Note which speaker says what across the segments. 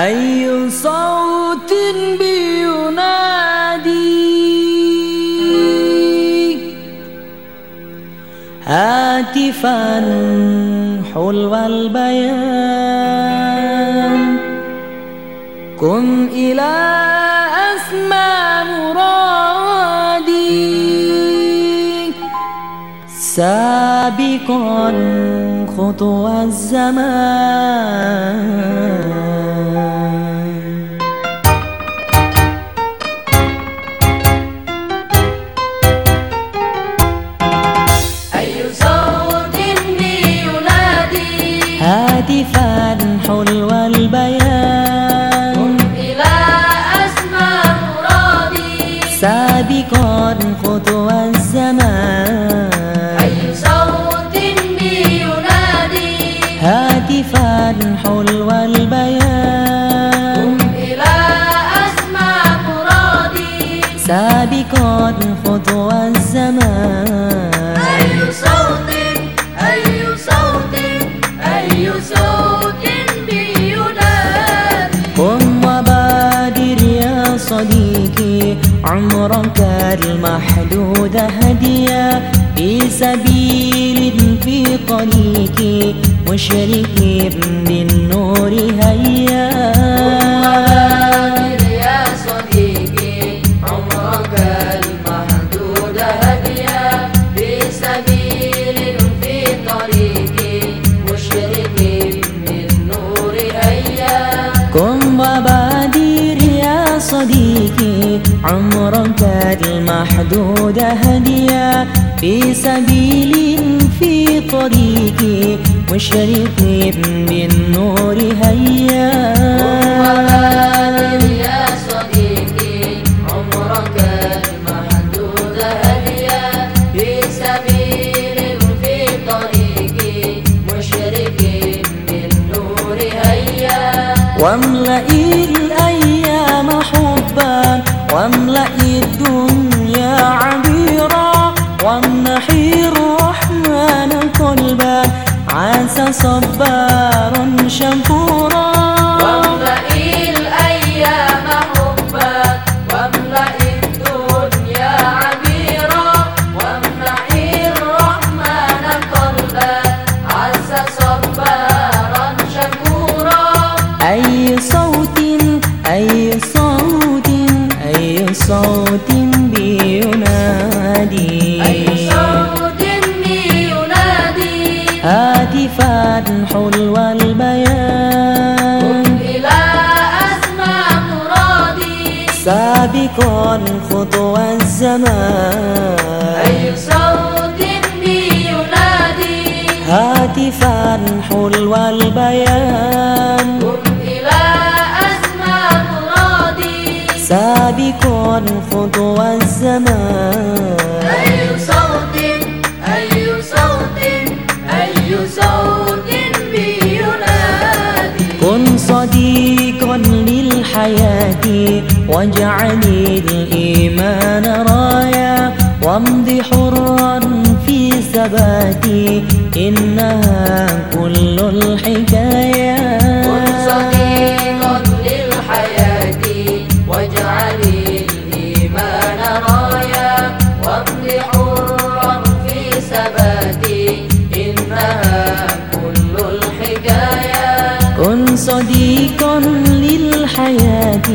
Speaker 1: أي صوت بينادي؟ هاتفا حلو البيان. كن إلى أسمى مرادي. سابقا خطوى الزمان. هاتفا حلو البيان.
Speaker 2: إلى أسمى مرادي.
Speaker 1: سابقا خطوى الزمان. الزمان.
Speaker 2: أي صوت أي صوت أي صوت بينادي.
Speaker 1: قم وبادر يا صديقي عمرك المحدود هديا. في سبيل في طريق مشرك بالنور هيا.
Speaker 2: عمرك المحدود هديا في سبيل في طريق مشرق بالنور هيا.
Speaker 1: يا صديقي عمرك المحدود هديا في سبيل في طريق مشرق بالنور هيا. واملأ عسى هاتفا حلو البيان
Speaker 2: إلى أسمى مرادي.
Speaker 1: سابقا خطوى الزمان
Speaker 2: أي صوت ينادي.
Speaker 1: هاتفا حلو البيان
Speaker 2: قم إلى أسمى مرادي.
Speaker 1: سابقا خطوى الزمان للحياة واجعل الإيمان رايا وامض حرا في ثباتي إنها كل الحكاية.
Speaker 2: صديقا للحياة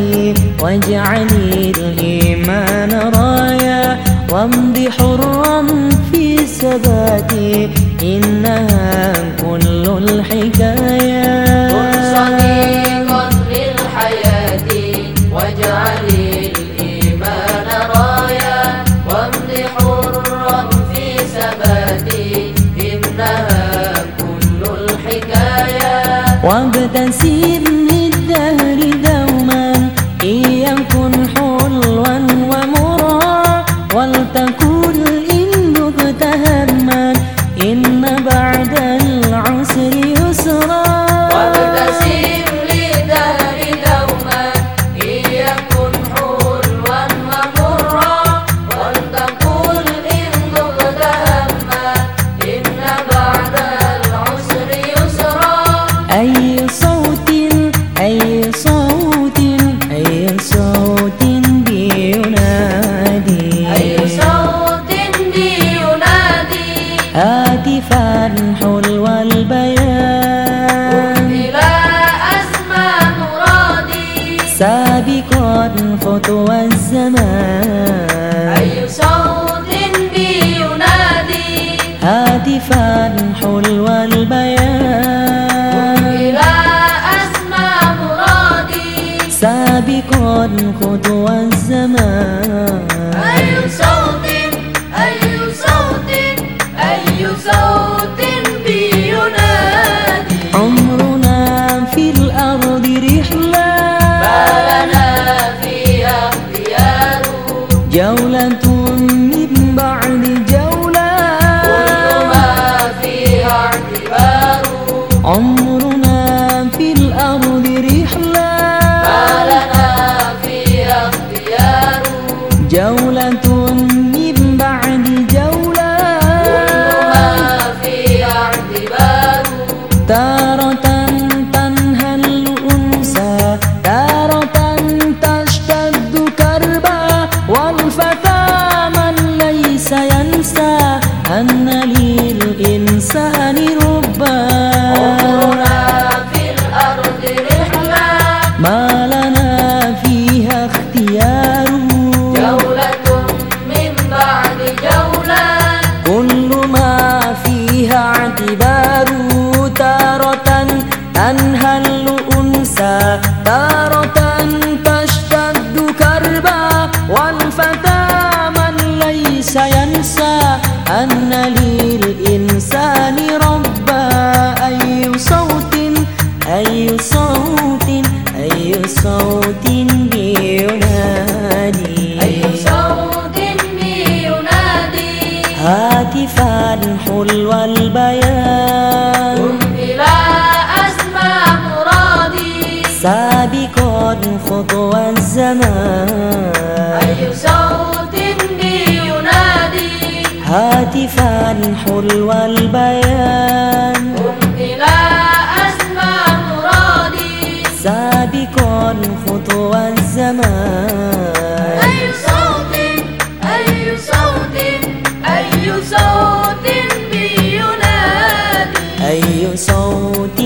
Speaker 2: واجعل الإيمان رايا. وامض حرا في ثباتي إنها كل الحكاية.
Speaker 1: كن صديقا خطوى جولة من بعد جولة.
Speaker 2: كل ما فيها اعتبار
Speaker 1: عمرنا في الأرض رحلة.
Speaker 2: ما لنا فيها اختيار.
Speaker 1: جولة من بعد جولة.
Speaker 2: كل ما فيها اعتبار
Speaker 1: أن للإنسان ربا أي صوت أي صوت أي صوت بينادي
Speaker 2: أي صوت بينادي
Speaker 1: هاتفا حلو البيان
Speaker 2: قم إلى أسمى مرادي.
Speaker 1: سابقا خطوى الزمان
Speaker 2: أي صوت
Speaker 1: هاتفا حلو البيان.
Speaker 2: قم إلى أسمى مرادي
Speaker 1: سابق خطوى الزمان. أي صوت أي صوت أي صوت بينادي. أي صوت